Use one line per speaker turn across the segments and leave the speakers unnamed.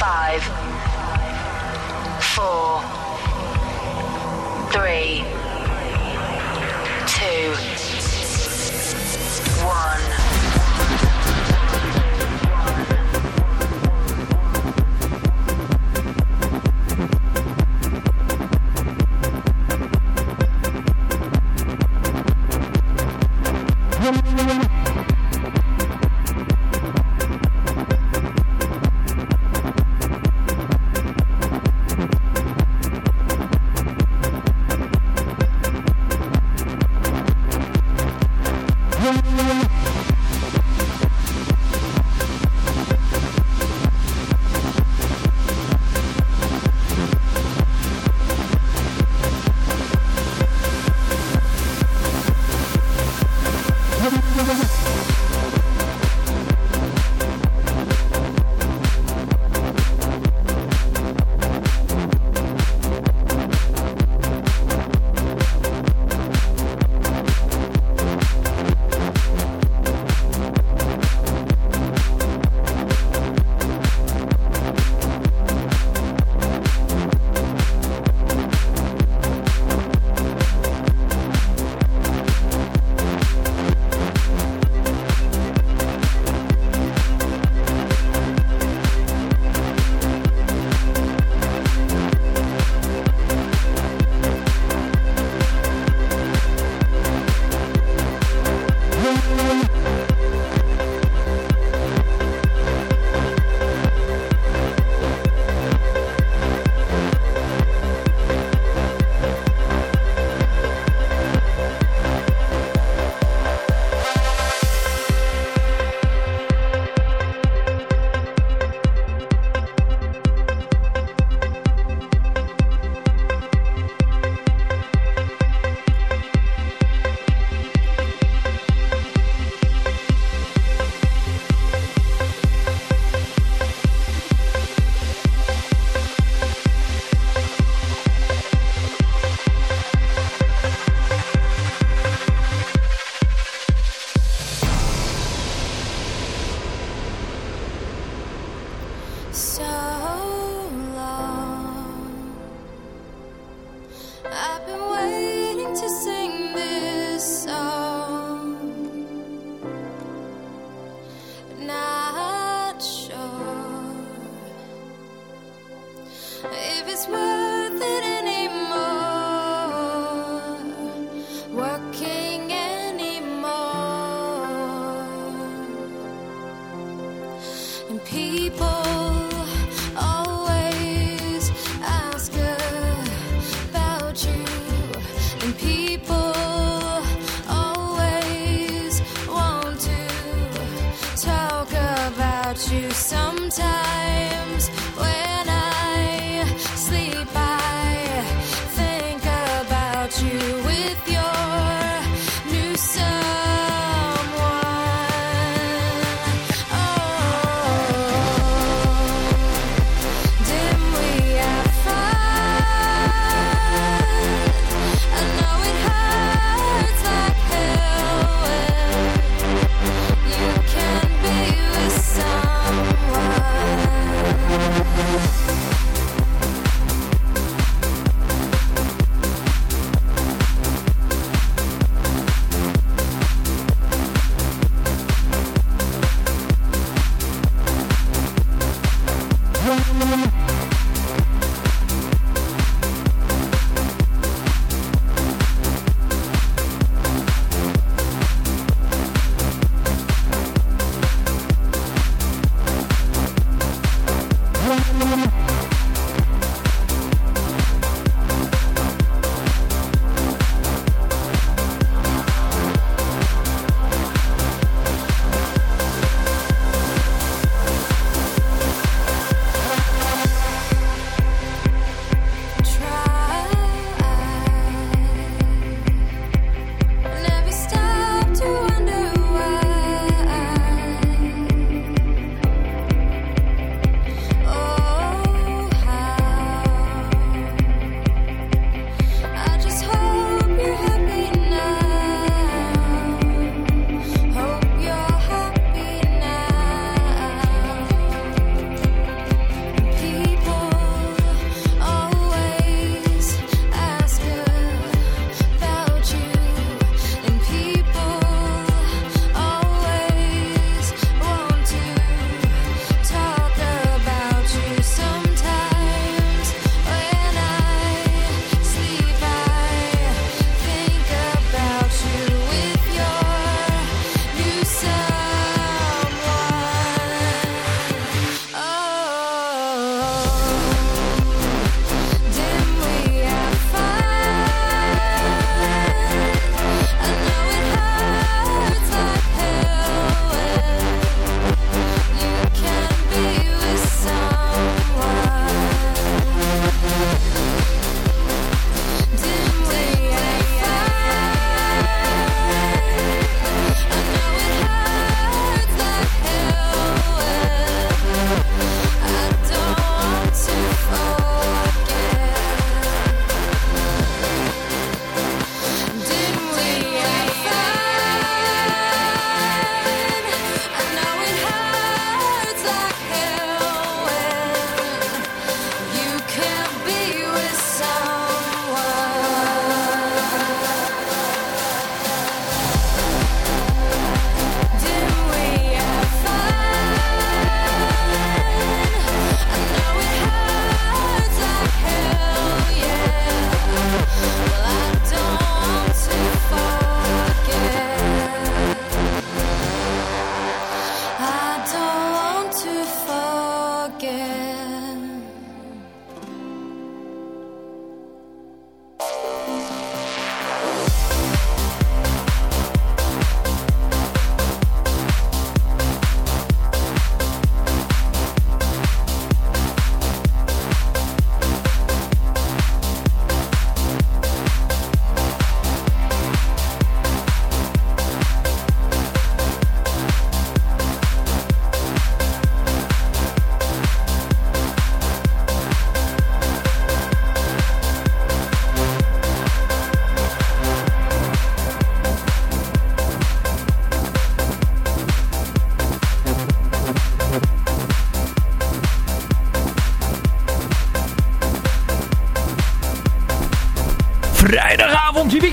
Five, four, three, two, one.
about you sometimes.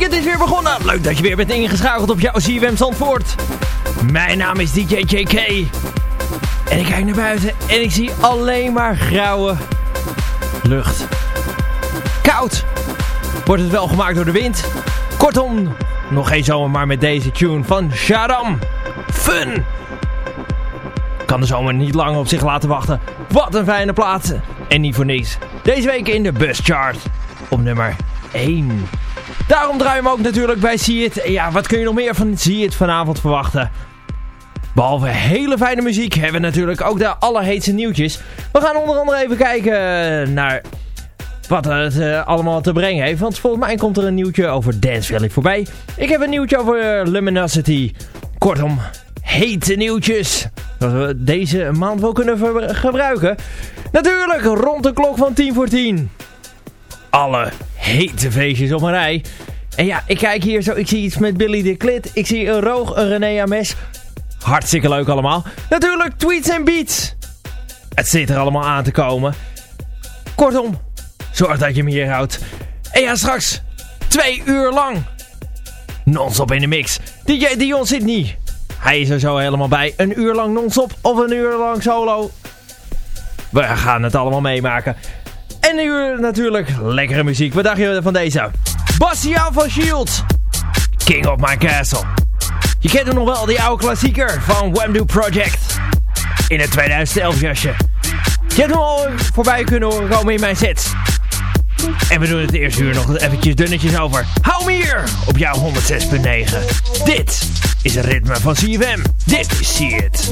Weekend is weer begonnen. Leuk dat je weer bent ingeschakeld op jouw CWM Zandvoort. Mijn naam is DJ JK. En ik kijk naar buiten en ik zie alleen maar grauwe lucht. Koud. Wordt het wel gemaakt door de wind. Kortom, nog geen zomer maar met deze tune van Sharam. Fun. Kan de zomer niet lang op zich laten wachten. Wat een fijne plaats. En niet voor niks. Deze week in de buschart. Op nummer 1. Daarom draaien we ook natuurlijk bij See It. Ja, wat kun je nog meer van See It vanavond verwachten? Behalve hele fijne muziek hebben we natuurlijk ook de allerheetste nieuwtjes. We gaan onder andere even kijken naar wat het uh, allemaal te brengen heeft. Want volgens mij komt er een nieuwtje over Dance Valley voorbij. Ik heb een nieuwtje over Luminosity. Kortom, hete nieuwtjes. Dat we deze maand wel kunnen gebruiken. Natuurlijk rond de klok van 10 voor 10. Alle hete feestjes op een rij. En ja, ik kijk hier zo. Ik zie iets met Billy de Klit. Ik zie een Roog, een René Ames. Hartstikke leuk allemaal. Natuurlijk tweets en beats. Het zit er allemaal aan te komen. Kortom, zorg dat je me hier houdt. En ja, straks twee uur lang. Non-stop in de mix. DJ Dion zit niet. Hij is er zo helemaal bij. Een uur lang non-stop of een uur lang solo. We gaan het allemaal meemaken. En nu natuurlijk lekkere muziek. Wat dacht je van deze? Bastiaan van Shield. King of My Castle. Je kent hem nog wel, die oude klassieker van Wham Project. In het 2011 jasje. Je hebt hem al voorbij kunnen horen komen in mijn set. En we doen het eerste uur nog eventjes dunnetjes over. Hou me hier op jouw 106.9. Dit is het ritme van CFM. Dit is See It.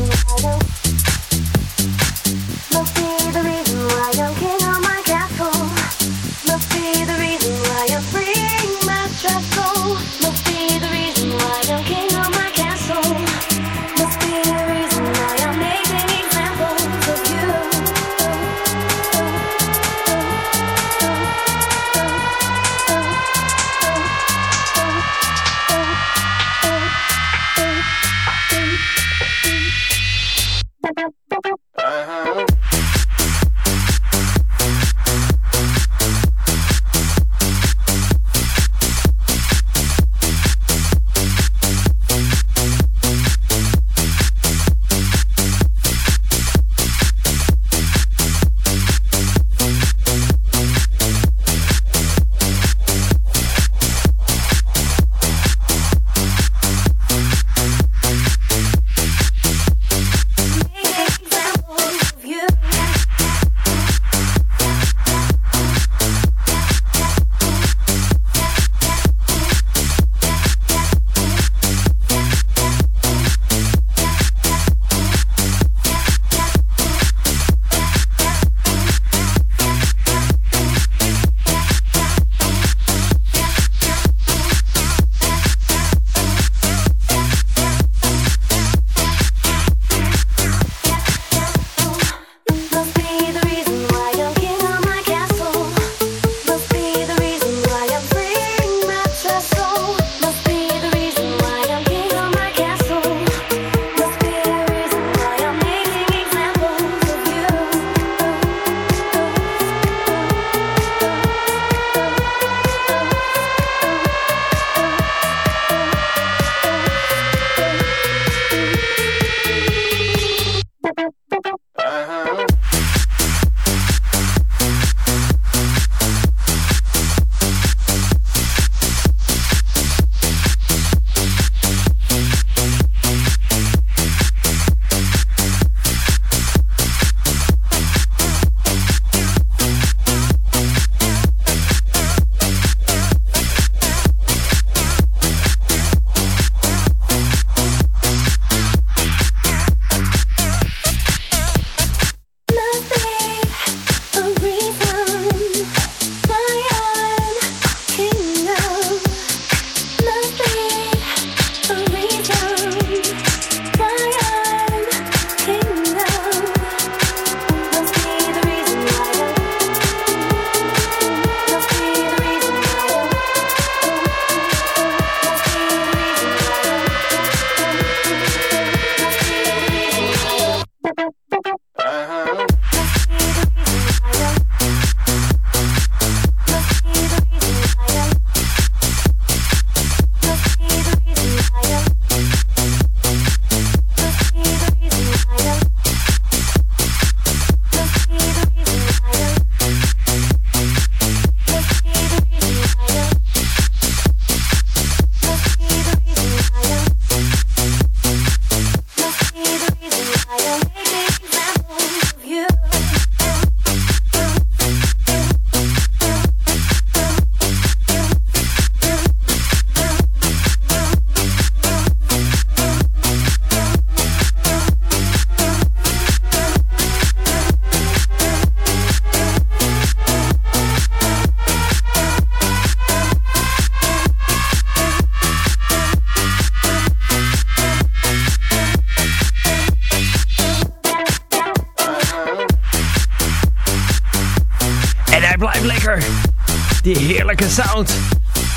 Sound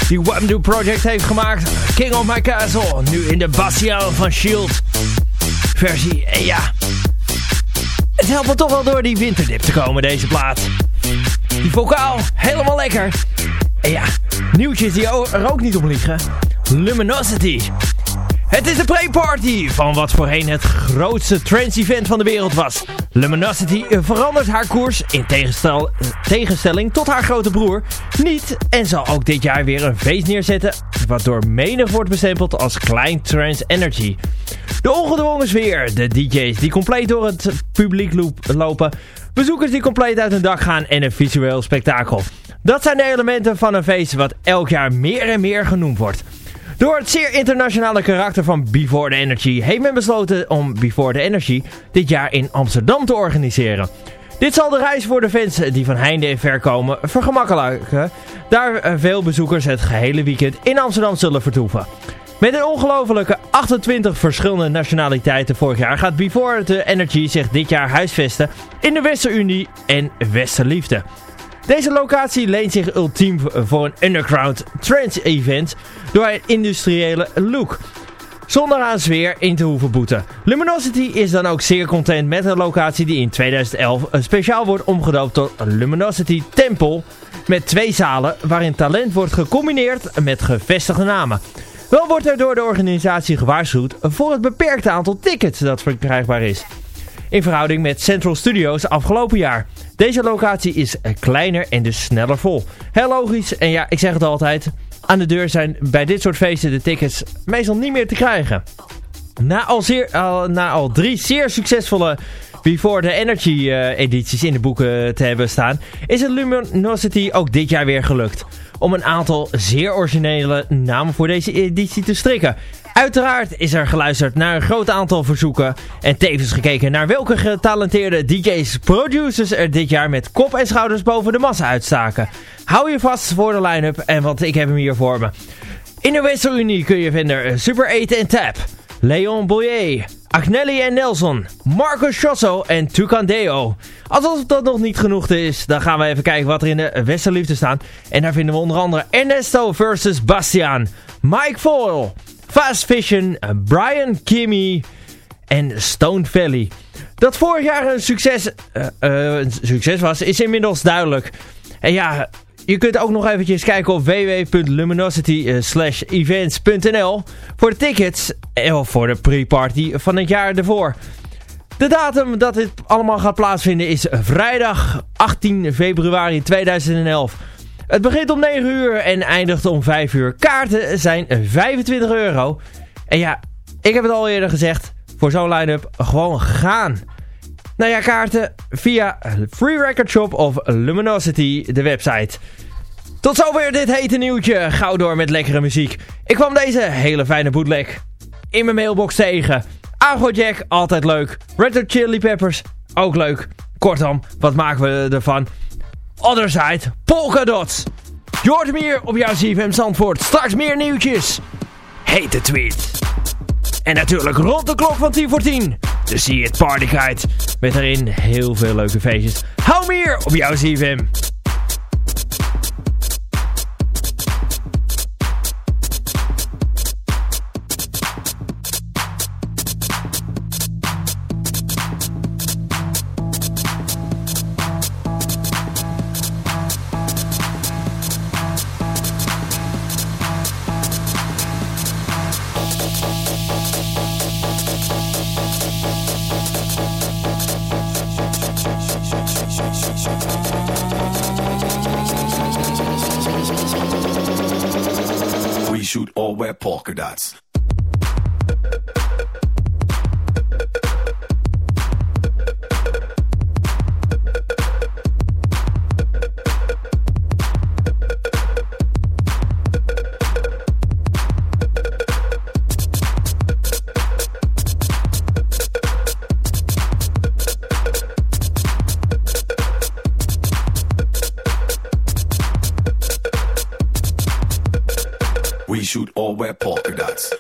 die Wamdu Project heeft gemaakt. King of My Castle, nu in de Bastiaan van S.H.I.E.L.D. versie. En ja, het helpt me toch wel door die winterdip te komen, deze plaat. Die vocaal, helemaal lekker. En ja, nieuwtjes die er ook niet om liggen. Luminosity. Het is de pre-party van wat voorheen het grootste trance-event van de wereld was. Luminosity verandert haar koers in tegenstel, tegenstelling tot haar grote broer niet en zal ook dit jaar weer een feest neerzetten wat door menig wordt bestempeld als klein trance energy. De ongedwongen sfeer, de DJ's die compleet door het publiek lopen, bezoekers die compleet uit hun dak gaan en een visueel spektakel. Dat zijn de elementen van een feest wat elk jaar meer en meer genoemd wordt. Door het zeer internationale karakter van Before the Energy heeft men besloten om Before the Energy dit jaar in Amsterdam te organiseren. Dit zal de reis voor de fans die van heinde en ver komen vergemakkelijken, daar eh, veel bezoekers het gehele weekend in Amsterdam zullen vertoeven. Met een ongelofelijke 28 verschillende nationaliteiten vorig jaar gaat Before the Energy zich dit jaar huisvesten in de Westerunie en Westerliefde. Deze locatie leent zich ultiem voor een underground trance event door een industriële look. Zonder aan sfeer in te hoeven boeten. Luminosity is dan ook zeer content met een locatie die in 2011 speciaal wordt omgedoopt tot Luminosity Temple. Met twee zalen waarin talent wordt gecombineerd met gevestigde namen. Wel wordt er door de organisatie gewaarschuwd voor het beperkte aantal tickets dat verkrijgbaar is. In verhouding met Central Studios afgelopen jaar. Deze locatie is kleiner en dus sneller vol. Heel logisch en ja, ik zeg het altijd. Aan de deur zijn bij dit soort feesten de tickets meestal niet meer te krijgen. Na al, zeer, na al drie zeer succesvolle Before the Energy uh, edities in de boeken te hebben staan, is het Luminosity ook dit jaar weer gelukt. Om een aantal zeer originele namen voor deze editie te strikken. Uiteraard is er geluisterd naar een groot aantal verzoeken en tevens gekeken naar welke getalenteerde DJ's, producers er dit jaar met kop en schouders boven de massa uitstaken. Hou je vast voor de line-up en want ik heb hem hier voor me. In de Westerunie kun je vinden Super 8 en Tap, Leon Boyer, Agnelli en Nelson, Marcus Chosso en Tucandeo. Alsof dat nog niet genoeg is, dan gaan we even kijken wat er in de Westerliefde staat. En daar vinden we onder andere Ernesto versus Bastiaan, Mike Foyle, Fast Vision, Brian Kimmy en Stone Valley. Dat vorig jaar een succes, uh, een succes was, is inmiddels duidelijk. En ja, je kunt ook nog eventjes kijken op www.luminosity-events.nl voor de tickets of voor de pre-party van het jaar ervoor. De datum dat dit allemaal gaat plaatsvinden is vrijdag 18 februari 2011. Het begint om 9 uur en eindigt om 5 uur. Kaarten zijn 25 euro. En ja, ik heb het al eerder gezegd. Voor zo'n line-up gewoon gaan. Nou ja, kaarten via Free Record Shop of Luminosity, de website. Tot zover dit hete nieuwtje. Gauw door met lekkere muziek. Ik kwam deze hele fijne bootleg in mijn mailbox tegen. Jack, altijd leuk. Red Hot Chili Peppers, ook leuk. Kortom, wat maken we ervan? Other Side, Polka op jouw CFM Zandvoort. Straks meer nieuwtjes. Hete tweet. En natuurlijk rond de klok van 10 voor 10. De See It Party Guide. Met daarin heel veel leuke feestjes. Hou meer op jouw CFM.
shoot or wear polka dots.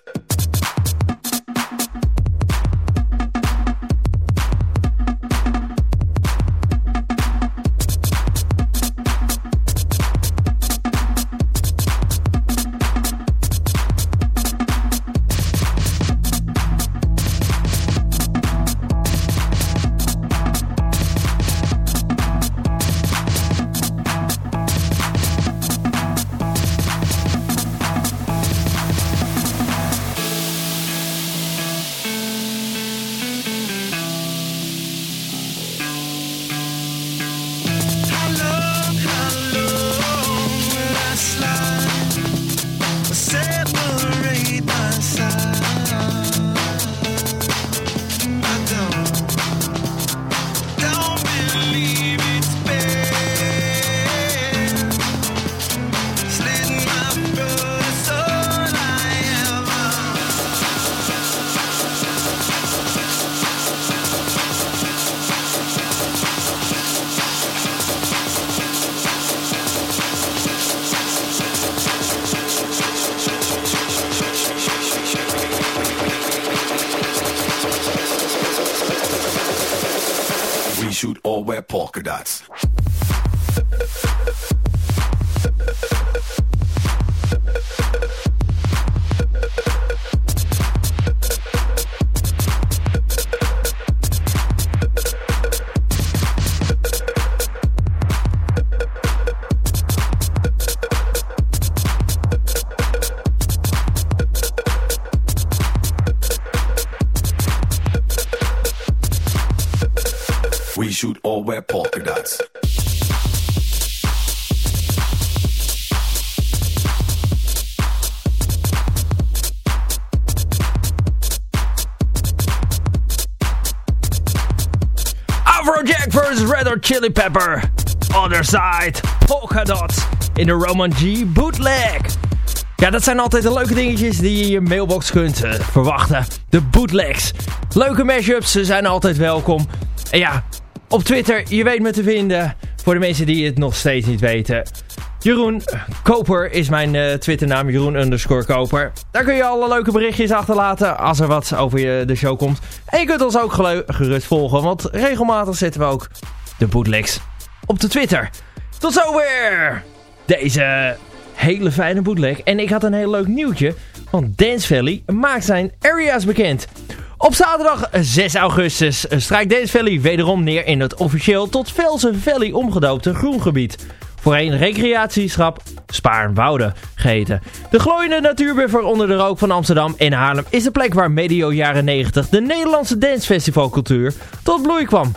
Shoot all wear polka dots.
Afrojack vs Red Hot Chili Pepper. Other Side. Polka Dots. In de Roman G bootleg. Ja, dat zijn altijd de leuke dingetjes die je in je mailbox kunt eh, verwachten. De bootlegs. Leuke mashups, ze zijn altijd welkom. En ja, op Twitter, je weet me te vinden. Voor de mensen die het nog steeds niet weten. Jeroen Koper is mijn uh, Twitternaam, Jeroen underscore Koper. Daar kun je alle leuke berichtjes achterlaten als er wat over je, de show komt. En je kunt ons ook gerust volgen, want regelmatig zetten we ook de bootlegs op de Twitter. Tot zover deze hele fijne bootleg. En ik had een heel leuk nieuwtje, want Dance Valley maakt zijn areas bekend. Op zaterdag 6 augustus strijkt Dance Valley wederom neer in het officieel tot Velsen Valley omgedoopte groengebied. Voorheen recreatieschap Spaarnwoude geheten. De glooiende natuurbuffer onder de rook van Amsterdam en Haarlem is de plek waar medio jaren 90 de Nederlandse dancefestivalcultuur tot bloei kwam.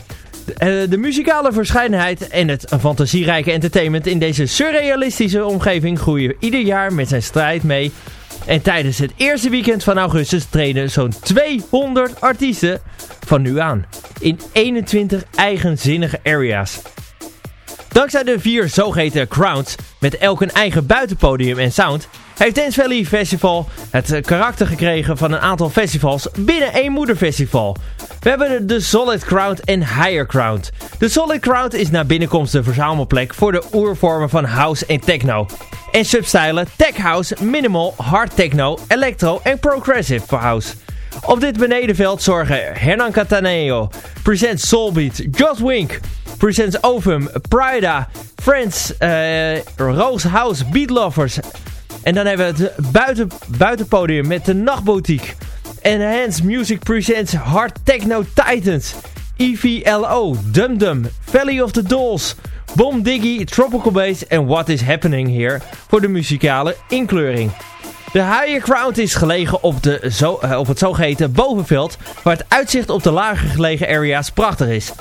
De, uh, de muzikale verscheidenheid en het fantasierijke entertainment in deze surrealistische omgeving groeien ieder jaar met zijn strijd mee en tijdens het eerste weekend van augustus treden zo'n 200 artiesten van nu aan. In 21 eigenzinnige areas. Dankzij de vier zogeheten crowns, met elk een eigen buitenpodium en sound, heeft Dance Valley Festival het karakter gekregen van een aantal festivals binnen één moederfestival. We hebben de Solid Crowd en Higher Crowd. De Solid Crowd is naar binnenkomst de verzamelplek voor de oervormen van house en techno. En substijlen tech house, minimal, hard techno, electro en progressive house. Op dit benedenveld zorgen Hernan Cataneo, Presents Soulbeat, Joss Wink, Presents Ovum, Prida, Friends, uh, Rose House, Beatlovers. En dan hebben we het buiten, buitenpodium met de Nachtboutique. Enhanced Music Presents Hard Techno Titans. EVLO, Dum Dum, Valley of the Dolls, Bomb Diggy, Tropical Bass en What is Happening Here voor de muzikale inkleuring. De Higher Ground is gelegen op, de zo, uh, op het zogeheten bovenveld, waar het uitzicht op de lager gelegen area's prachtig is.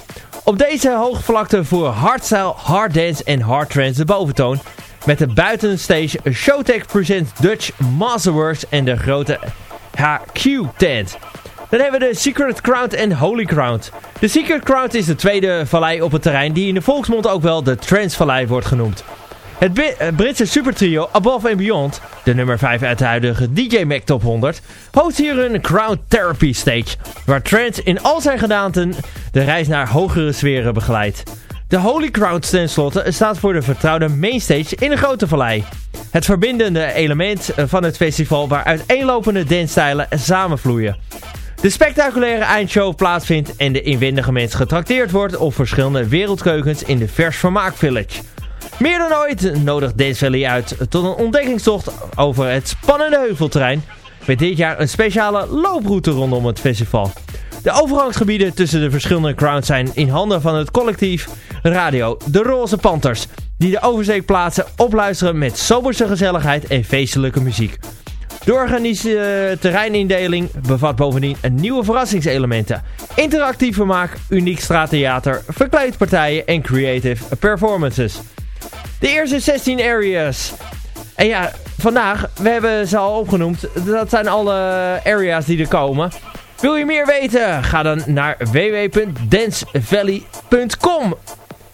Op deze hoogvlakte voeren hardstyle, hard dance en hard trance de boventoon, met de buitenstage Showtech Presents Dutch Masterworks en de grote HQ-tent. Dan hebben we de Secret Crowd en Holy Crowd. De Secret Crowd is de tweede vallei op het terrein die in de volksmond ook wel de Trance Vallei wordt genoemd. Het Britse supertrio Above and Beyond, de nummer 5 uit de huidige DJ Mac Top 100, host hier een Crowd Therapy Stage, waar trance in al zijn gedaanten de reis naar hogere sferen begeleidt. De Holy Crowd tenslotte staat voor de vertrouwde mainstage in de Grote Vallei. Het verbindende element van het festival waar uiteenlopende dancestijlen samenvloeien. De spectaculaire eindshow plaatsvindt en de inwendige mens getrakteerd wordt op verschillende wereldkeukens in de Vers Vermaak Village. Meer dan ooit nodigt Dance Valley uit tot een ontdekkingstocht over het spannende heuvelterrein. Met dit jaar een speciale looproute rondom het festival. De overgangsgebieden tussen de verschillende crowns zijn in handen van het collectief Radio De Roze Panthers. Die de oversteekplaatsen opluisteren met soberse gezelligheid en feestelijke muziek. De organiseerde terreinindeling bevat bovendien nieuwe verrassingselementen. Interactief vermaak, uniek straattheater, verkleedpartijen en creative performances. De eerste 16 areas. En ja, vandaag, we hebben ze al opgenoemd. Dat zijn alle areas die er komen. Wil je meer weten? Ga dan naar www.dancevalley.com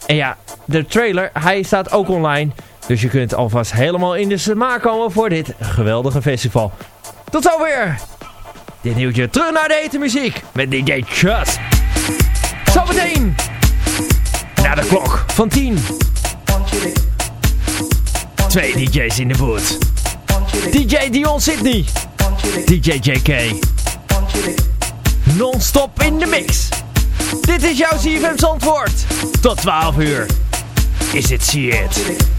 En ja, de trailer, hij staat ook online. Dus je kunt alvast helemaal in de smaak komen voor dit geweldige festival. Tot zover! Dit nieuwtje terug naar de hete muziek met DJ Chus. Zometeen! Na de klok van 10. Twee DJ's in de boot. DJ Dion Sydney. DJ JK. Non-stop in de mix.
Dit is jouw CFM Zandvoort. Tot 12 uur. Is it see?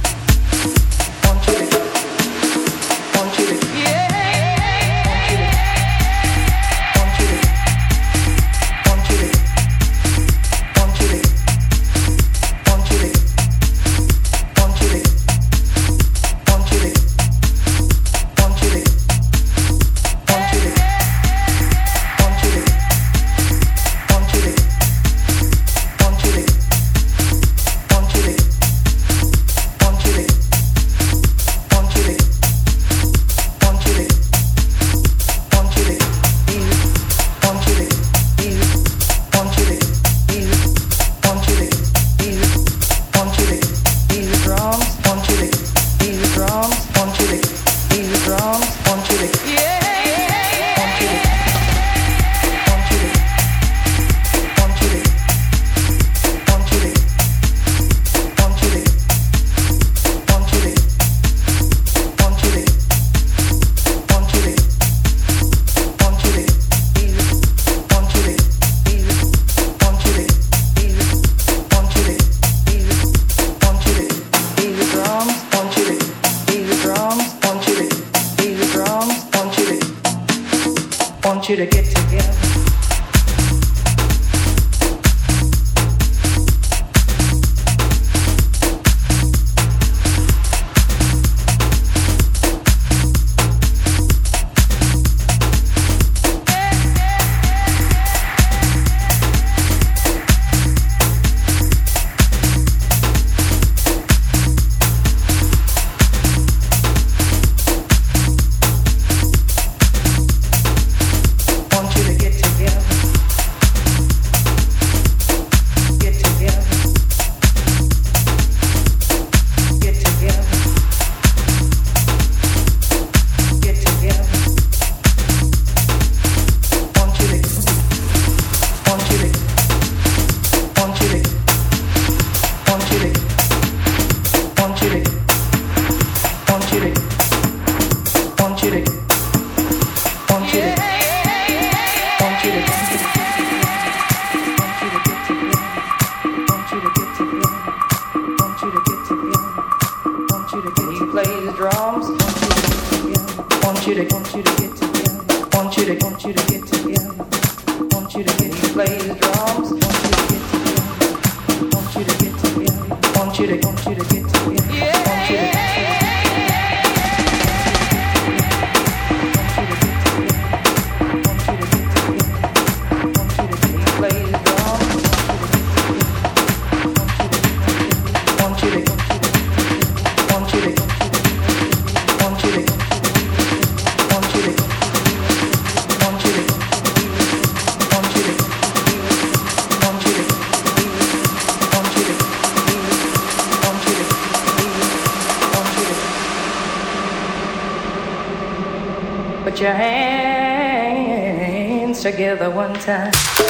Together one time.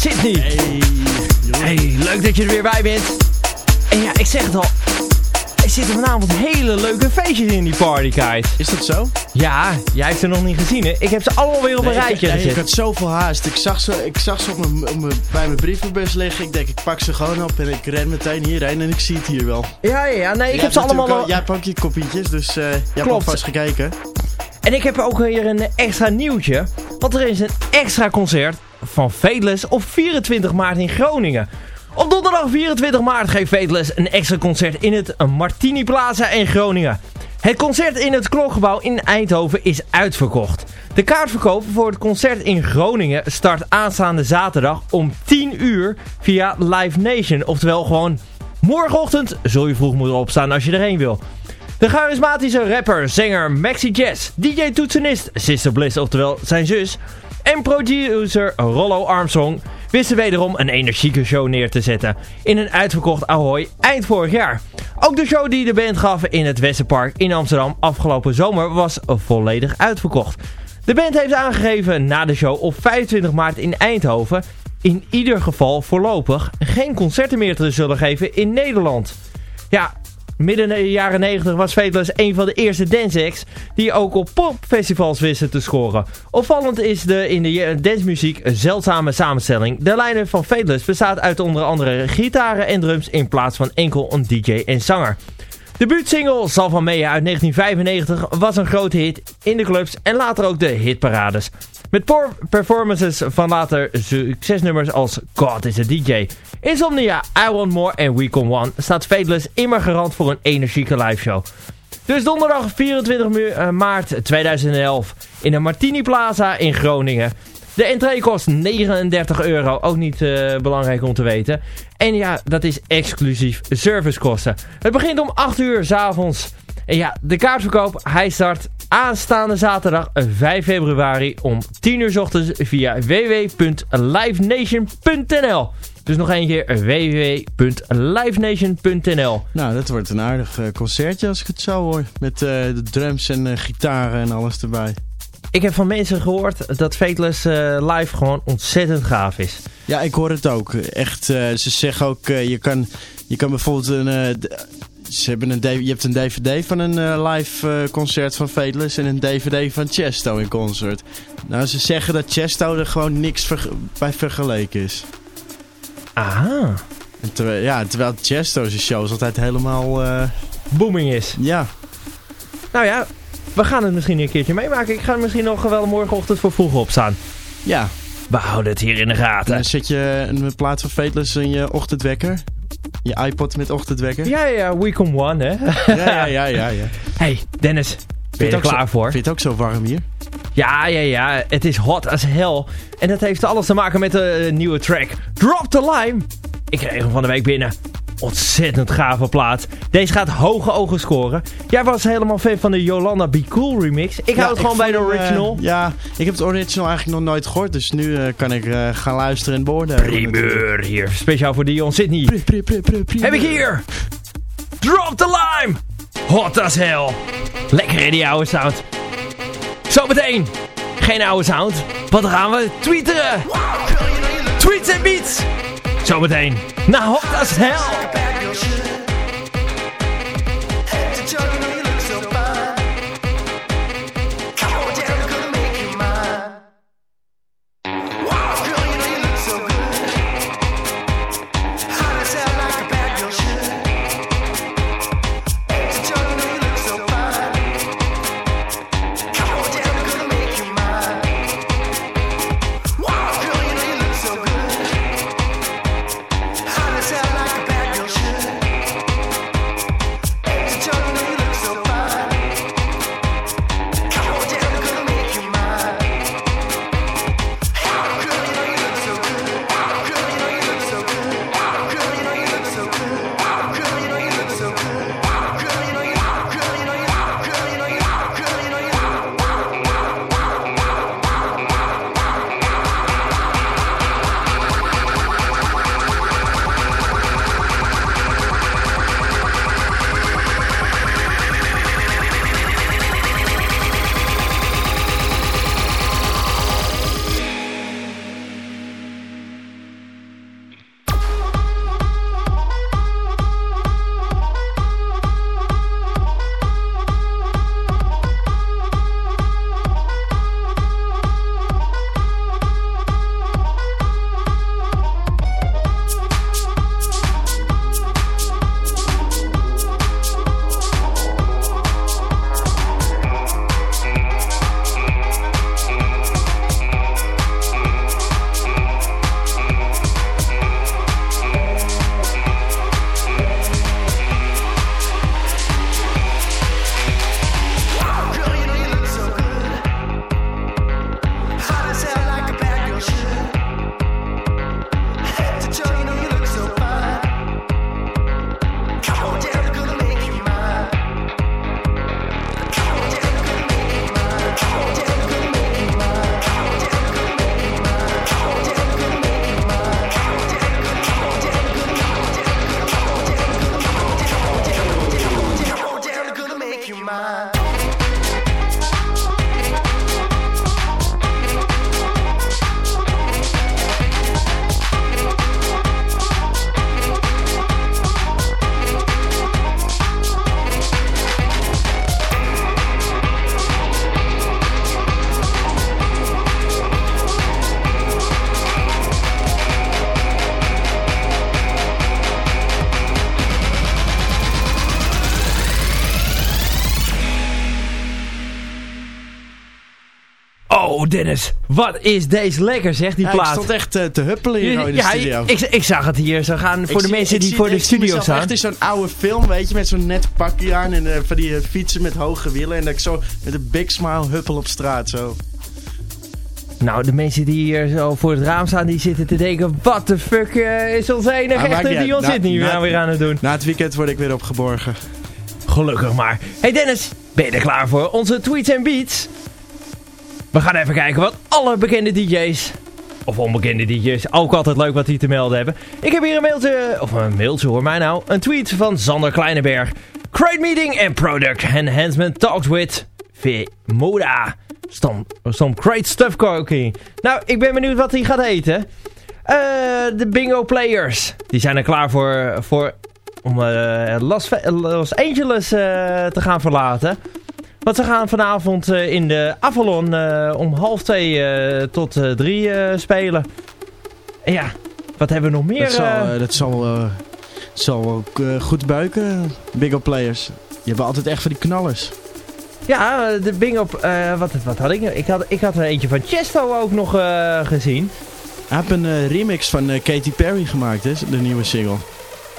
Dion Sydney.
Hey,
Hey, leuk dat je er weer bij bent. En ja, ik zeg het al. Er zitten vanavond hele leuke feestjes in die party, guys.
Is dat zo?
Ja, jij hebt ze nog niet gezien, hè? Ik heb ze allemaal weer op een
Nee,
rijtje
ik, nee,
gezet.
ik had zoveel haast. Ik zag ze, ik zag ze op mijn, op mijn, bij mijn brievenbus liggen. Ik denk, ik pak ze gewoon op en ik ren meteen hierheen en ik zie het hier wel.
Ja, ja, ja. Nee, ik
Jij
heb ze
hebt
allemaal al...
Jij hebt ook je kopietjes, dus eh jij hebt
Klopt.
alvast gekeken.
En ik heb ook weer een extra nieuwtje. Want er is een extra concert van Fateless op 24 maart in Groningen. Op donderdag 24 maart geeft Fateless een extra concert in het Martini Plaza in Groningen. Het concert in het Klokgebouw in Eindhoven is uitverkocht. De kaartverkoop voor het concert in Groningen start aanstaande zaterdag om 10 uur via Live Nation. Oftewel gewoon morgenochtend zul je vroeg moeten opstaan als je erheen wil. De charismatische rapper, zanger Maxi Jazz, DJ-toetsenist Sister Bliss, oftewel zijn zus, en producer Rollo Armstrong wisten wederom een energieke show neer te zetten in een uitverkocht Ahoy eind vorig jaar. Ook de show die de band gaf in het Westerpark in Amsterdam afgelopen zomer was volledig uitverkocht. De band heeft aangegeven na de show op 25 maart in Eindhoven in ieder geval voorlopig geen concerten meer te zullen geven in Nederland. Ja, midden in de jaren 90 was Fateless een van de eerste dance acts die ook op popfestivals wisten te scoren. Opvallend is de in de dancemuziek zeldzame samenstelling. De lijnen van Fateless bestaat uit onder andere gitaren en drums in plaats van enkel een DJ en zanger. De buurtsingle Salva Mea uit 1995 was een grote hit in de clubs en later ook de hitparades. Met performances van later succesnummers als God is a DJ. Insomnia, I Want More en We Come One staat Fateless immer garant voor een energieke liveshow. Dus donderdag 24 mu- eh, maart 2011 in de Martini Plaza in Groningen. De entree kost 39 euro, ook niet eh, belangrijk om te weten. En ja, dat is exclusief servicekosten. Het begint om 8 uur s'avonds. En ja, de kaartverkoop, hij start aanstaande zaterdag 5 februari om 10 uur s ochtends via www.livenation.nl. Dus nog een keer www.livenation.nl.
Nou, dat wordt een aardig eh, concertje als ik het zo hoor. Met eh, de drums en eh, gitaren en alles erbij.
Ik heb van mensen gehoord dat Fateless eh, live gewoon ontzettend gaaf is.
Ja, ik hoor het ook. Echt, eh, ze zeggen ook, eh, je, kan, je kan bijvoorbeeld een... ze hebben een, je hebt een DVD van een live concert van Fateless en een DVD van Chesto in concert. Nou, ze zeggen dat Chesto er gewoon niks verge- bij vergeleken is.
Aha,
En terwijl, ja, terwijl Chesto's shows altijd helemaal...
booming is.
ja,
Nou ja, we gaan het misschien een keertje meemaken. Ik ga er misschien nog wel morgenochtend voor vroeg opstaan.
ja.
We houden het hier in de
En
gaten.
dan zet je in plaats van Fateless in je ochtendwekker. Je iPod met ochtendwekker.
Ja, ja, we come one, hè.
ja, ja, ja. ja, ja.
Hey, Dennis, ben je er
zo-
klaar voor?
Vind je het ook zo warm hier?
Ja, ja, ja, het is hot as hell. En dat heeft alles te maken met de nieuwe track Drop the Lime. Ik kreeg hem van de week binnen. Ontzettend gave plaat. Deze gaat hoge ogen scoren. Jij was helemaal fan van de Yolanda Be Cool remix. Ik hou het gewoon bij de
eh,
original.
ja, ik heb het original eigenlijk nog nooit gehoord. Dus nu eh, kan ik eh, gaan luisteren en beoordelen.
Primeur hier, speciaal voor Dion Sydney.
Pri- pri- pri- pri- pri-
Heb ik hier. Drop the Lime. Hot as hell. Lekker in die oude sound. Zometeen. Geen oude sound. Dan gaan we tweeteren. Tweets en beats. Zometeen. Na hot as hell. Dennis. Wat is deze lekker, zeg, die
Ja, ik
plaat.
stond echt eh, te huppelen hier in de
ja,
studio.
ik, ik zag het hier zo gaan voor
Ik
de
zie-
mensen
ik
die
zie-
voor de
ik
studio staan.
echt in zo'n oude film, weet je, met zo'n net pakje aan en eh, van die eh, fietsen met hoge wielen. En dat ik zo met een big smile huppel op straat, zo.
Nou, de mensen die hier zo voor het raam staan, die zitten te denken... Wat de fuck is onze enige
Ah,
echte
niet.
Dion
Na-
Sydney
na-
nou weer aan het doen?
Na het weekend word ik weer opgeborgen.
Gelukkig maar. Hey Dennis, ben je er klaar voor? Onze tweets en beats. We gaan even kijken wat alle bekende DJ's, of onbekende DJ's, ook altijd leuk wat die te melden hebben. Ik heb hier een mailtje, of een mailtje hoor mij nou, een tweet van Sander Kleineberg. Great meeting and product enhancement talked with Moda. Some, some great stuff cooking. Nou, ik ben benieuwd wat hij gaat eten. Eh, de bingo players. Die zijn er klaar voor, voor om eh, Las, Los Angeles eh, te gaan verlaten. Want ze gaan vanavond eh, in de Avalon eh, om half twee eh, tot drie spelen. En ja, wat hebben we nog meer?
Dat zal, dat zal, zal ook goed buiken, big up players. Je hebt altijd echt van die knallers.
ja, de bingo... wat, wat had ik? nou? Ik had, ik had er eentje van Chesto ook nog gezien.
Hij heeft een remix van Katy Perry gemaakt, hè, de nieuwe single.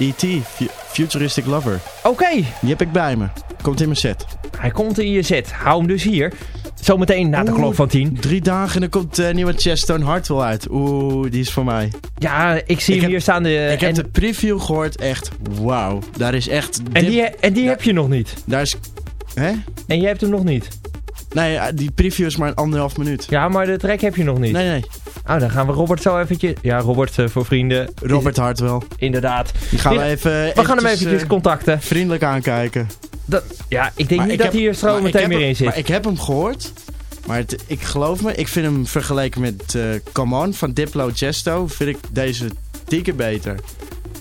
E.T., Fu- Futuristic Lover.
Oké,
Die heb ik bij me. Komt in mijn set.
hij komt in je set. Hou hem dus hier. Zometeen na de klok van tien.
Drie dagen en dan komt de nieuwe Chestone Hartwell uit. Oeh, die is voor mij.
Ja, ik zie
Ik
hem hier staan. De,
ik heb de preview gehoord, echt wauw. Daar is echt...
en die, en die heb je nog niet.
Daar is... Hè?
En jij hebt hem nog niet.
Nee, eh, die preview is maar een anderhalf minuut.
Ja, maar de track heb je nog niet.
Nee, nee.
Oh, dan gaan we Robert zo eventjes... Ja, Robert eh, voor vrienden.
Robert Hartwell.
Inderdaad.
Die gaan we even...
We gaan hem eventjes
eh,
contacten.
vriendelijk aankijken.
Dat, ja, ik denk
Maar
niet
ik
dat hij hier
ik
meteen meer
hem-
in zit.
Maar ik heb hem gehoord. Maar het- ik geloof me, ik vind hem vergeleken met eh Come On van Diplo Gesto, vind ik deze dikke beter.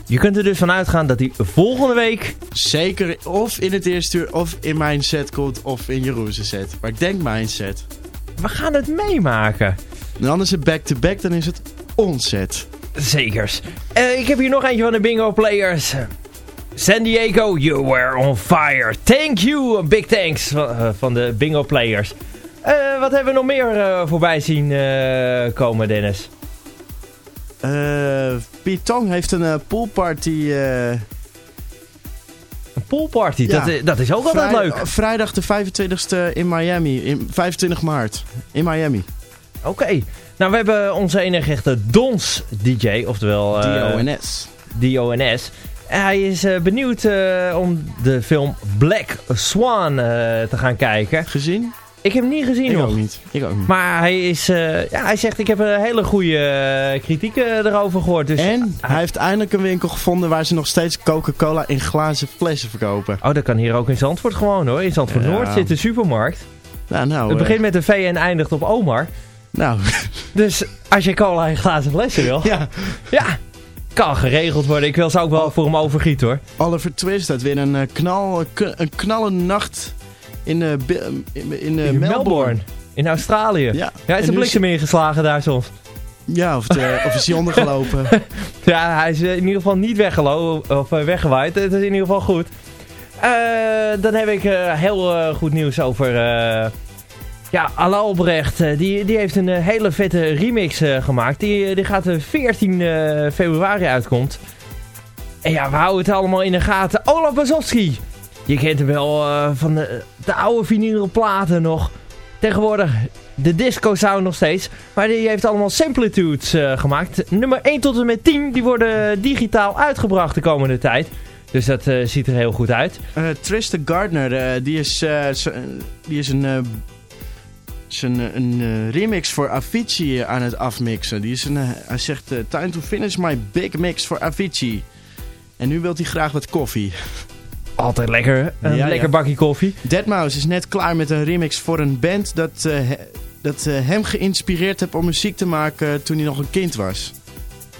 Je kunt er dus van uitgaan dat hij volgende week...
Zeker of in het eerste uur, of in mijn set komt, of in Jeroen's set. Maar ik denk mijn set.
We gaan het meemaken.
En anders het back-to-back, dan is het onset.
Zekers. Eh, ik heb hier nog eentje van de bingo players. San Diego, you were on fire. Thank you. Big thanks van, eh, van de bingo players. Eh, wat hebben we nog meer voorbij zien komen, Dennis?
Eh Piet Tong heeft een eh, poolparty eh,
Een poolparty,
Ja.
dat, dat is ook altijd leuk.
vrijdag de 25e in Miami. In 25 maart. In Miami.
Oké. Nou, we hebben onze enige echte Dons DJ, oftewel
DONS.
DONS. Hij is benieuwd om de film Black Swan te gaan kijken.
Gezien?
Ik heb hem niet gezien
Ik
nog.
ook niet. Ik ook niet.
Maar hij, is, eh, ja, hij zegt, ik heb een hele goede eh, kritiek eh, erover gehoord. Dus,
En hij heeft eindelijk een winkel gevonden waar ze nog steeds Coca-Cola in glazen flessen verkopen.
Oh, dat kan hier ook in Zandvoort gewoon hoor. In Zandvoort
Ja.
Noord zit de supermarkt.
Nou, nou.
Het begint met een V en eindigt op Omar.
nou,
Dus als je cola in glazen flessen wil,
ja.
ja, kan geregeld worden. Ik wil ze ook wel voor hem overgieten hoor.
Oliver Twist had weer een, knal, een knallende nacht in, eh, in, in, eh,
In
Melbourne.
In Australië. Ja,
Ja,
hij is
En
een bliksem ingeslagen daar soms.
Ja, of, de, of is hij ondergelopen?
Ja, hij is eh, in ieder geval niet weggelopen of eh, weggewaaid. Het is in ieder geval goed. Eh, dan heb ik eh, heel eh, goed nieuws over... eh ja, Alain Albrecht, eh, die, die heeft een eh, hele vette remix eh, gemaakt. Die, die gaat de 14 eh, februari uitkomt. En ja, we houden het allemaal in de gaten. Olaf Bazowski. Je kent hem wel eh, van de, de oude vinyl platen nog. Tegenwoordig de disco sound nog steeds. Maar die heeft allemaal samplitudes eh, gemaakt. Nummer 1 tot en met 10 die worden digitaal uitgebracht de komende tijd. Dus dat eh, ziet er heel goed uit.
Eh Tristan Gardner, die is, die is een, een, een remix voor Avicii aan het afmixen. Die is een, hij zegt, time to finish my big mix voor Avicii. En nu wil hij graag wat koffie.
Altijd lekker. Een
Ja,
lekker
ja.
bakje koffie.
Deadmau5 is net klaar met een remix voor een band dat, eh, dat eh, hem geïnspireerd heeft om muziek te maken toen hij nog een kind was.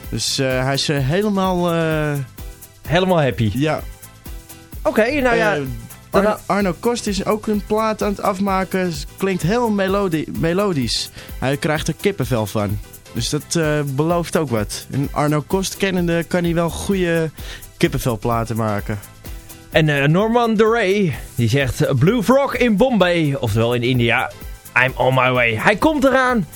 Dus eh, hij is helemaal,
Helemaal happy.
ja...
Oké, nou ja.
Arno, Arno Kost is ook een plaat aan het afmaken. Klinkt heel melodi melodisch. Hij krijgt er kippenvel van. Dus dat belooft ook wat. En Arno Kost kennende kan hij wel goede kippenvelplaten maken.
En eh, Norman DeRay, die zegt Blue Frog in Bombay, oftewel in India. I'm on my way. Hij komt eraan.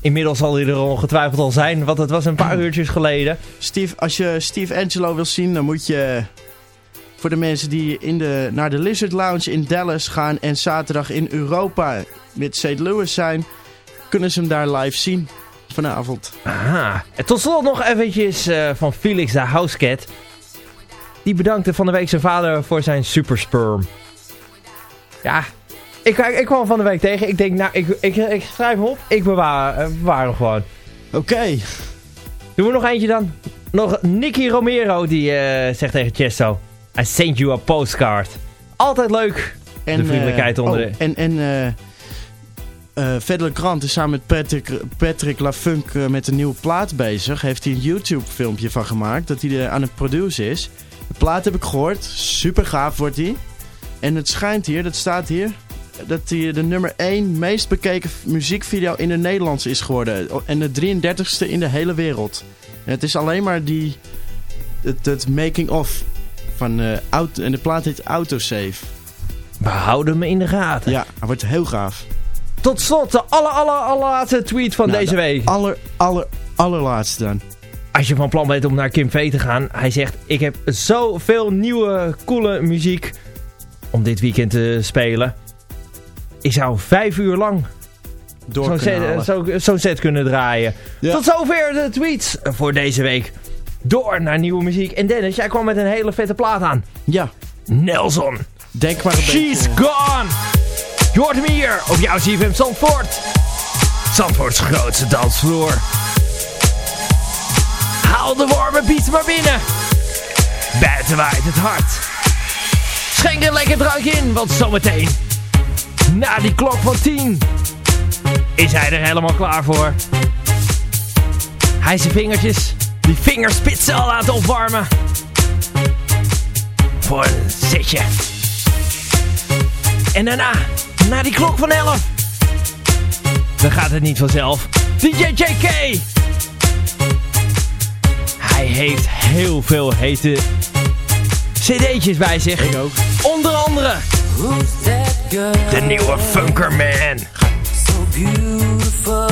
Inmiddels zal hij er ongetwijfeld al zijn, want het was een paar uurtjes geleden.
Steve, als je Steve Angelo wil zien, dan moet je voor de mensen die in de, naar de Lizard Lounge in Dallas gaan en zaterdag in Europa met St. Louis zijn, kunnen ze hem daar live zien vanavond.
Aha. En tot slot nog eventjes eh, van Felix de Housecat. Die bedankte van de week zijn vader voor zijn supersperm. Ja, ik, ik kwam van de week tegen. Ik denk, nou, ik, ik, ik schrijf hem op. Ik bewaar, eh, bewaar hem gewoon.
Oké,
Doen we nog eentje dan? Nog Nicky Romero die eh, zegt tegen Chesto. I sent you a postcard. Altijd leuk.
en,
De vriendelijkheid
eh,
onder
oh,
de-
En, en Fedele Grant is samen met Patrick, Patrick LaFunk met een nieuwe plaat bezig. Heeft hij een YouTube filmpje van gemaakt, dat hij er aan het produceren is. De plaat heb ik gehoord, super gaaf wordt die. En het schijnt hier, dat staat hier, dat hij de nummer 1 meest bekeken muziekvideo in het Nederlands is geworden. En de 33ste in de hele wereld. En het is alleen maar die, het, het making-of van, eh auto, en de plaat heet Autosave.
We houden me in de gaten.
Ja, hij wordt heel gaaf.
Tot slot de aller, aller, allerlaatste tweet van
Nou,
deze
de
week.
Aller, aller, allerlaatste dan.
Als je van plan bent om naar Kim V te gaan. Hij zegt, ik heb zoveel nieuwe, coole muziek om dit weekend te spelen. Ik zou vijf uur lang
Door
zo'n set, zo, set kunnen draaien.
Ja.
Tot zover de tweets voor deze week. Door naar nieuwe muziek. En Dennis, jij kwam met een hele vette plaat aan.
Ja,
Nelson.
denk maar een
She's
beetje.
gone. Je hoort hem hier op jouw CFM Zandvoort. Zandvoorts grootste dansvloer. Haal de warme beats maar binnen. Buiten waait het hard. Schenk een lekker drank in, want zometeen... Na die klok van 10... Is hij er helemaal klaar voor. Hij zijn vingertjes... Die vingerspitsen al laten opwarmen. Voor een zitje. En daarna, na die klok van 11, dan gaat het niet vanzelf. DJ JK! Hij heeft heel veel hete cd'tjes bij zich.
Ik ook.
Onder andere
Who's that girl?
de nieuwe Funkerman.
So beautiful,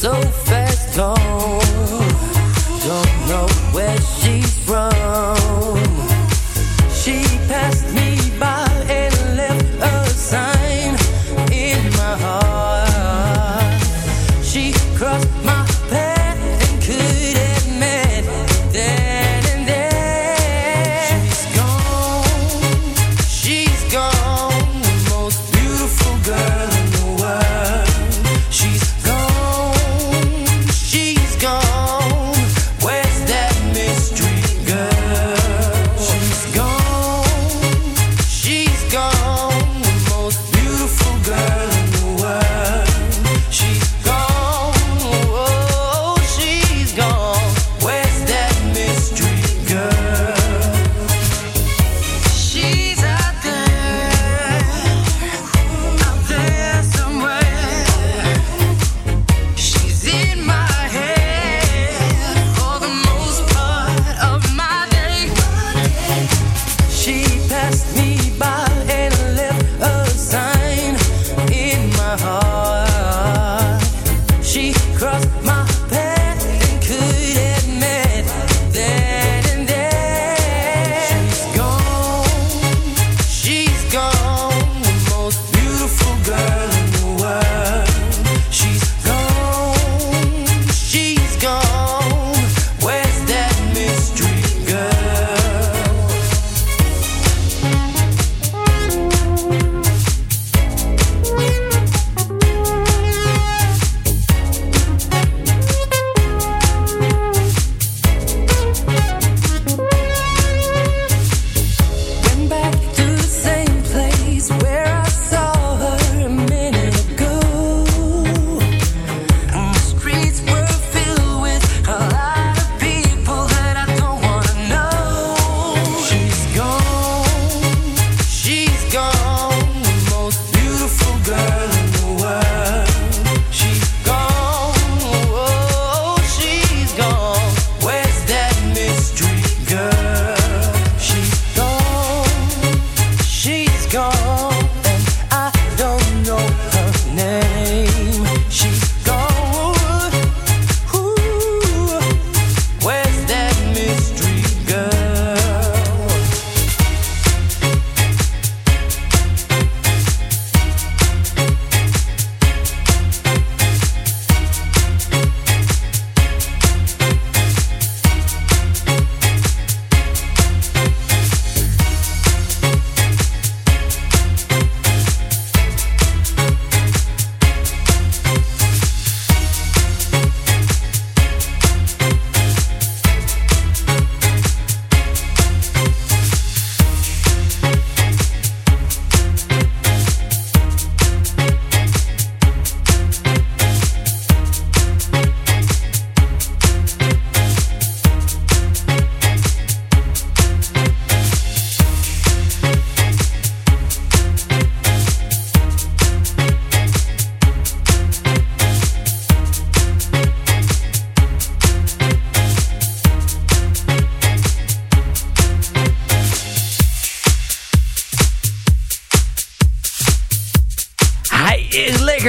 so fast gone. Don't know where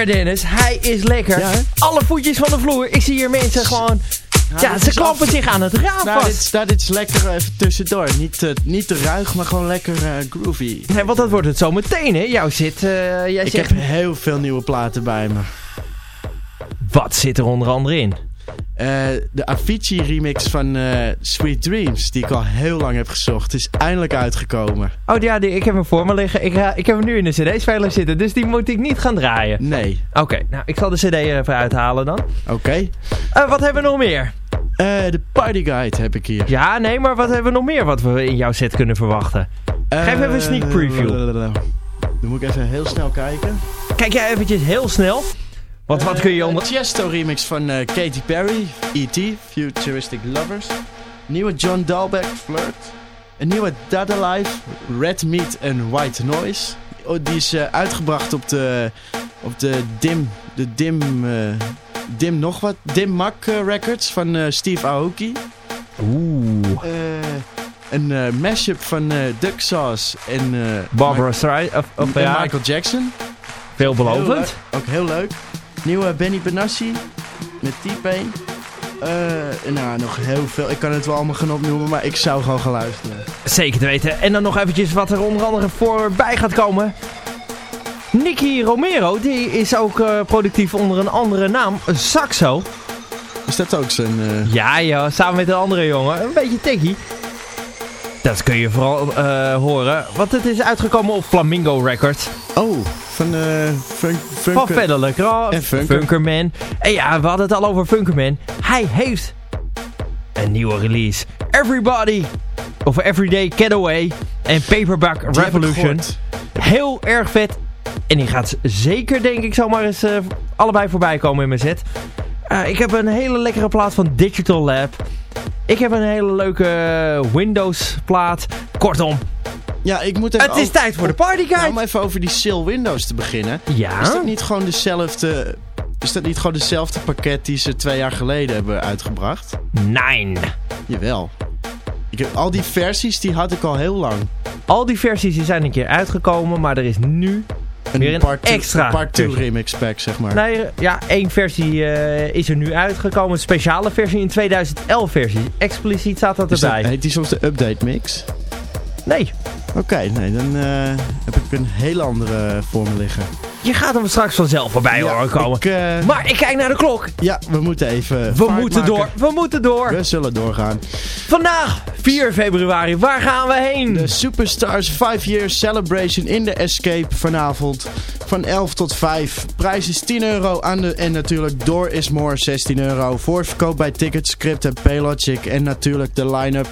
lekker Dennis, hij is lekker.
Ja?
Alle voetjes van de vloer. Ik zie hier mensen gewoon... ja,
dit
ze klampen
af-
zich aan het raam
Nou, dit,
vast.
is- nou, dit is lekker even tussendoor. Niet, eh, niet te ruig, maar gewoon lekker eh, groovy.
Nee, want dat wordt het zo meteen, hè? Jou zit... eh, jij
Ik
zegt,
heb heel veel nieuwe platen bij me.
Wat zit er onder andere in?
Eh, de Avicii remix van eh, Sweet Dreams, die ik al heel lang heb gezocht, is eindelijk uitgekomen.
Oh ja, die, ik heb hem voor me liggen. Ik, ik heb hem nu in de cd-speler zitten, dus die moet ik niet gaan draaien.
Nee,
Oké, nou, ik zal de cd er even uithalen dan.
oké.
Eh, wat hebben we nog meer?
Eh, de Party Guide heb ik hier.
Ja, nee, maar wat hebben we nog meer wat we in jouw set kunnen verwachten? Geef even een sneak preview.
Dan moet ik even heel snel kijken.
Kijk jij eventjes heel snel. Want wat kun je onder...
Tiesto remix van eh, Katy Perry, E.T., Futuristic Lovers. Nieuwe John Dahlbeck, Flirt. Een nieuwe Dada Life, Red Meat en White Noise. Oh, die is eh, uitgebracht op de, op de Dim, de Dim, eh, Dim nog wat, Dim eh, Records van Steve Aoki.
Oeh.
Eh, een mashup van eh Duck Sauce en, eh,
Barbara Streisand. Of, of
en
ja,
Michael Jackson. Heel
veelbelovend.
leuk. Ook heel leuk. Nieuwe Benny Benassi met T-Pain. Eh, nou, nog heel veel. Ik kan het wel allemaal gaan opnoemen, maar ik zou gewoon gaan luisteren.
Zeker te weten. En dan nog eventjes wat er onder andere voorbij gaat komen. Nicky Romero, die is ook eh, productief onder een andere naam. Saxo.
Is dat ook zijn... eh,
Ja, ja, samen met een andere jongen. Een beetje tikkie. Dat kun je vooral eh, horen. Want het is uitgekomen op Flamingo Records.
Oh, van eh Funk... Funk
Van.
En Funker.
Funkerman. En ja, we hadden het al over Funkerman. Hij heeft een nieuwe release. Everybody. Of Everyday Getaway. En Paperback
Die
Revolution. Heel erg vet. En die gaat zeker, denk ik, zomaar eens eh, allebei voorbij komen in mijn set. Eh, ik heb een hele lekkere plaat van Digital Lab. Ik heb een hele leuke Windows plaat. Kortom,
Ja, ik moet even...
het is
over-
tijd voor de party
Nou, om even over die Sil Windows te beginnen.
Ja?
Is dat niet gewoon dezelfde... Is dat niet gewoon dezelfde pakket die ze twee jaar geleden hebben uitgebracht?
Nee.
Jawel. Ik heb, al die versies, die had ik al heel lang.
Al die versies die zijn een keer uitgekomen, maar er is nu Weer een
part two-
extra
part 2
versie.
remix pack, zeg maar.
Nee, ja, één versie eh, is er nu uitgekomen. Een speciale versie, een 2011 versie. Expliciet staat dat
Is dat-
erbij.
heet die soms de update mix?
Nee,
Oké, nee, dan eh, heb ik een hele andere voor me liggen.
Je gaat hem straks vanzelf voorbij horen komen.
Ik, eh,
Maar ik kijk naar de klok.
ja, we moeten even
We moeten
maken.
door, we moeten door.
We zullen doorgaan.
Vandaag, 4 februari, waar gaan we heen?
De Superstars 5 Year Celebration in de Escape vanavond. Van 11 tot 5. Prijs is 10 euro aan de, en natuurlijk Door is More 16 euro. Voorverkoop bij Ticketscript en Paylogic. En natuurlijk de line-up.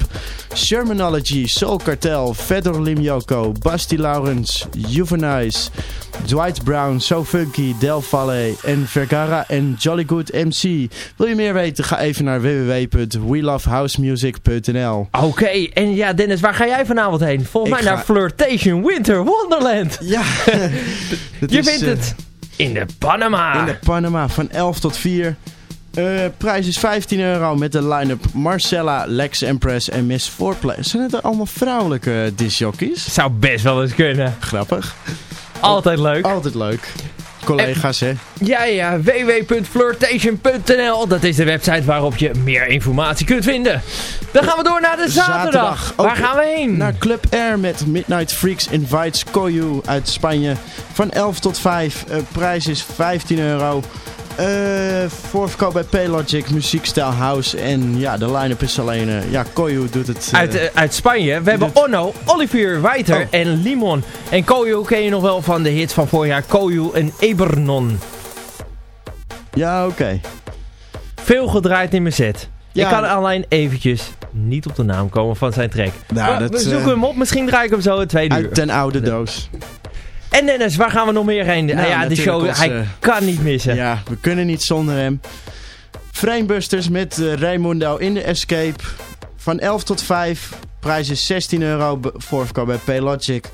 Shermanology, Soul Cartel, Fedor Limyoko, Basti Laurens, Juvenice, Dwight Brown, So Funky, Del Valle en Vergara en Jolly Good MC. Wil je meer weten? Ga even naar www.welovehousemusic.nl
Oké, en ja Dennis, waar ga jij vanavond heen? Volgens
Ik
mij
ga-
naar Flirtation Winter Wonderland.
Ja,
Je
is,
vindt
eh,
het in de Panama.
In de Panama van 11 tot 4. Eh, prijs is 15 euro met de line-up Marcella, Lex Empress en Miss Foreplay. Zijn het er allemaal vrouwelijke discjockeys?
Zou best wel eens kunnen.
Grappig.
Altijd leuk.
Altijd leuk. Collega's, hè?
Ja, ja, www.flirtation.nl. Dat is de website waarop je meer informatie kunt vinden. Dan gaan we door naar de zaterdag.
Zaterdag.
Waar gaan we heen?
Naar Club Air met Midnight Freaks Invites Koyu uit Spanje. Van 11 tot 5. Eh, prijs is 15 euro. Eh voorverkoop bij Paylogic, muziekstijl house. En ja, de line-up is alleen... eh, ja, Koyu doet het... eh,
Uit, uit Spanje. We hebben Onno, Olivier Wijter
Oh.
en Limon. En Koyu ken je nog wel van de hits van vorig jaar. Koyu en Ebernon.
ja, oké.
Veel gedraaid in mijn set.
Ja.
Ik kan alleen eventjes niet op de naam komen van zijn track.
Nou, dat,
we zoeken hem op. Misschien draai ik hem zo in twee uur.
Uit ten oude doos.
En Dennis, waar gaan we nog meer heen?
Nou,
Ah ja, de show, hij kan niet missen.
Ja, we kunnen niet zonder hem. Framebusters met eh, Raimundo in de Escape. Van 11 tot 5. Prijs is 16 euro. Voorverkoop bij Paylogic.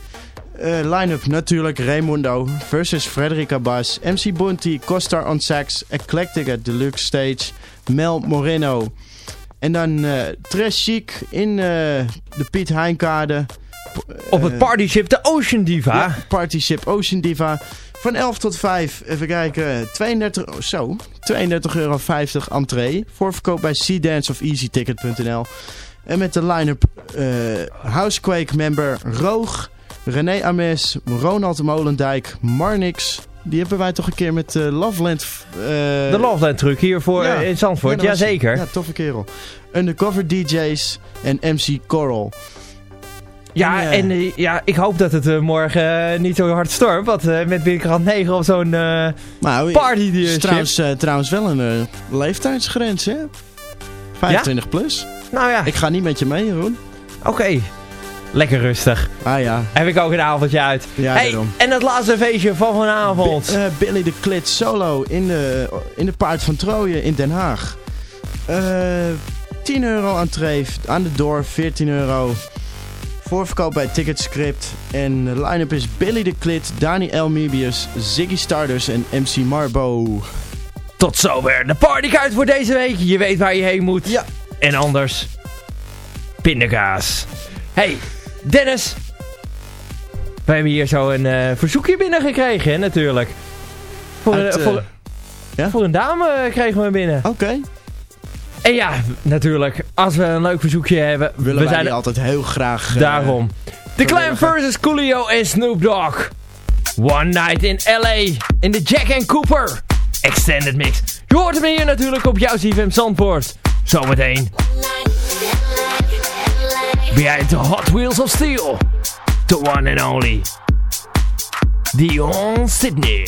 Eh Line-up natuurlijk Raimundo versus Frederica Bas. MC Bunty, Costar on Sax. Eclectic at Deluxe Stage. Mel Moreno. En dan eh Tres Chic in eh, de Piet Heinkade.
Op het partyship de Ocean Diva.
Ja, Party Ship Ocean Diva. Van 11 tot 5, even kijken, 32, oh, zo, 32,50 euro entree. Voorverkoop bij Sea-Dance of EasyTicket.nl. En met de line-up eh, Housequake member Roog, René Ames, Ronald Molendijk, Marnix. Die hebben wij toch een keer met eh, Loveland... eh,
De Loveland truc hier voor
ja.
eh, in Zandvoort.
Ja,
Jazeker.
Ja, toffe kerel. Undercover DJ's en MC Coral.
Ja,
En, eh,
en ja, ik hoop dat het eh, morgen eh, niet zo hard stormt. Want met windkracht 9 op zo'n party die
is trouwens, trouwens wel een leeftijdsgrens, hè? 25 plus.
Nou ja,
Ik ga niet met je mee, Jeroen.
oké. Lekker rustig.
Ah ja,
Heb ik ook een avondje uit.
Ja,
hey,
daarom.
en het laatste feestje van vanavond.
Bi- Billy de Klit solo in de, in de Paard van Trooien in Den Haag. Eh 10 euro entree, aan de door 14 euro. Voorverkoop bij Ticketscript. En de line-up is Billy de Klit, Dani L. Mebius, Ziggy Stardust en MC Marbo.
Tot zover de partykaart voor deze week. Je weet waar je heen moet.
Ja.
En anders, pindakaas. Hey, Dennis. We hebben hier zo een eh, verzoekje binnengekregen, hè, natuurlijk. Voor,
Uit,
een-
eh, ja?
voor een dame eh, kregen we hem binnen.
Oké,
En ja, natuurlijk, als we een leuk verzoekje hebben,
willen
we
wij
zijn
die
er
altijd heel graag... eh,
daarom. De Clan versus Coolio en Snoop Dogg. One Night in LA, in de Jack and Cooper Extended Mix. Je hoort hem hier natuurlijk op jouw CFM Zandvoort. Zometeen. Behind the Hot Wheels of Steel. The one and only. Dion Sydney.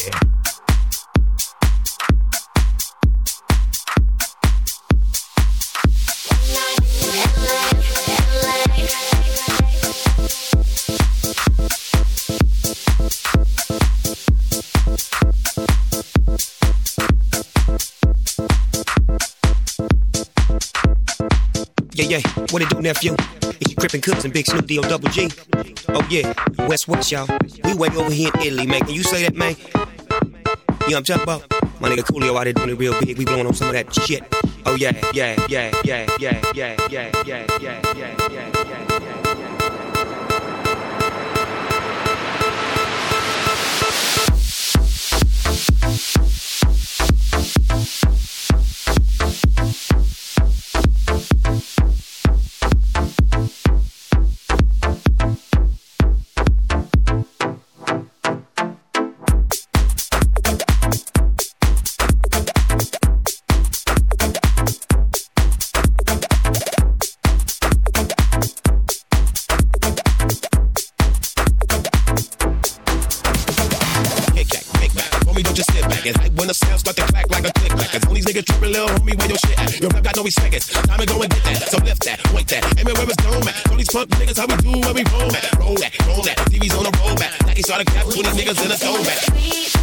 Yeah, yeah, what it do, nephew? It's Crippin' Cooks and Big Snoop D-O double G. Oh, yeah, West West, y'all. We way over here in Italy, man. Can you say that, man? You know I'm talking about? My nigga Coolio out there doing it real big. We blowing on some of that shit. Oh, yeah, yeah, yeah, yeah, yeah, yeah, yeah, yeah, yeah, yeah, yeah, niggas tripping, little homie, where your shit at? Your rap got no respect. It's time to go and get that. So lift that, point that, aim it where it's dome at. All these punk niggas, how we do when we roll that. Roll that, roll that. TV's on the roll back. Now he started cap 20 niggas in a throwback.